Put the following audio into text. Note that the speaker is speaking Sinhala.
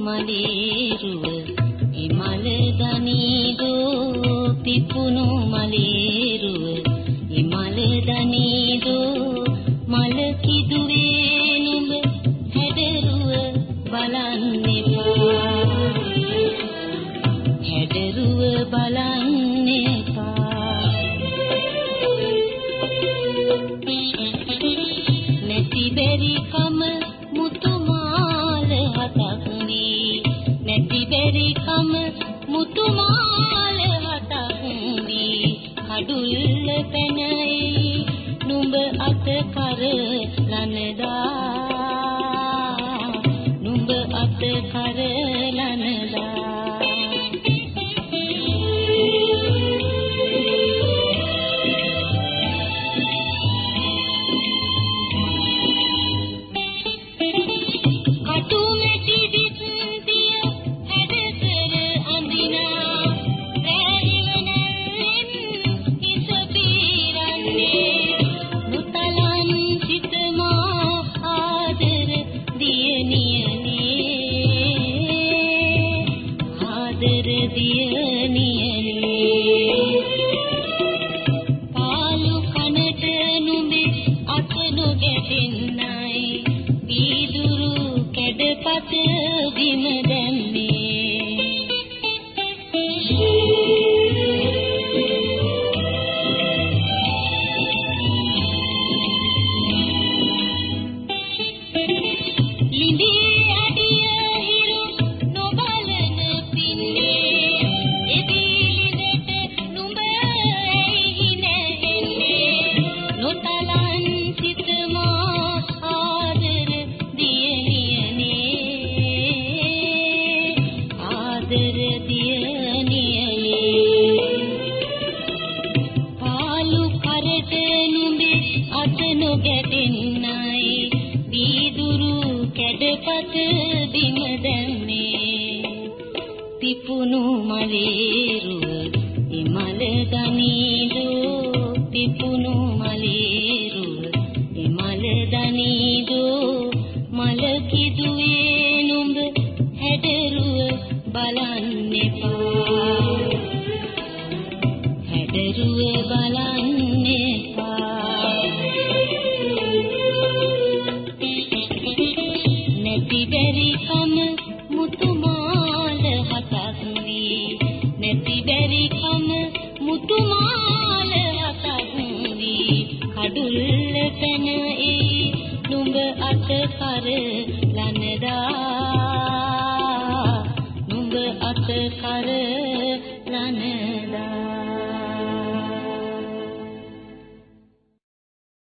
මලේරුව ඉමල දනීදෝ පිපුණු මලේරුව ඉමල දනීදෝ මල කිදුවේ නුඹ හැඩරුව බලන්න එපා හැඩරුව බලන්න එපා නැති බැරි කම මුතුමාල හතක් වී නැති බැරි කම මුතුමාල හතක් වී කඩුල්ල පැනයි නුඹ අත කර ලනදා. නුඹ අත කර ලනදා. ದಿನದಲ್ಲಿ කැඩපත බිම දැම්මේ. පිපුණු මලේරුව මුතුමාල හතක් වී කඩුල්ල පැන ඒ නුඹ අත කර ලනදා. නුඹ අත කර ලනදා.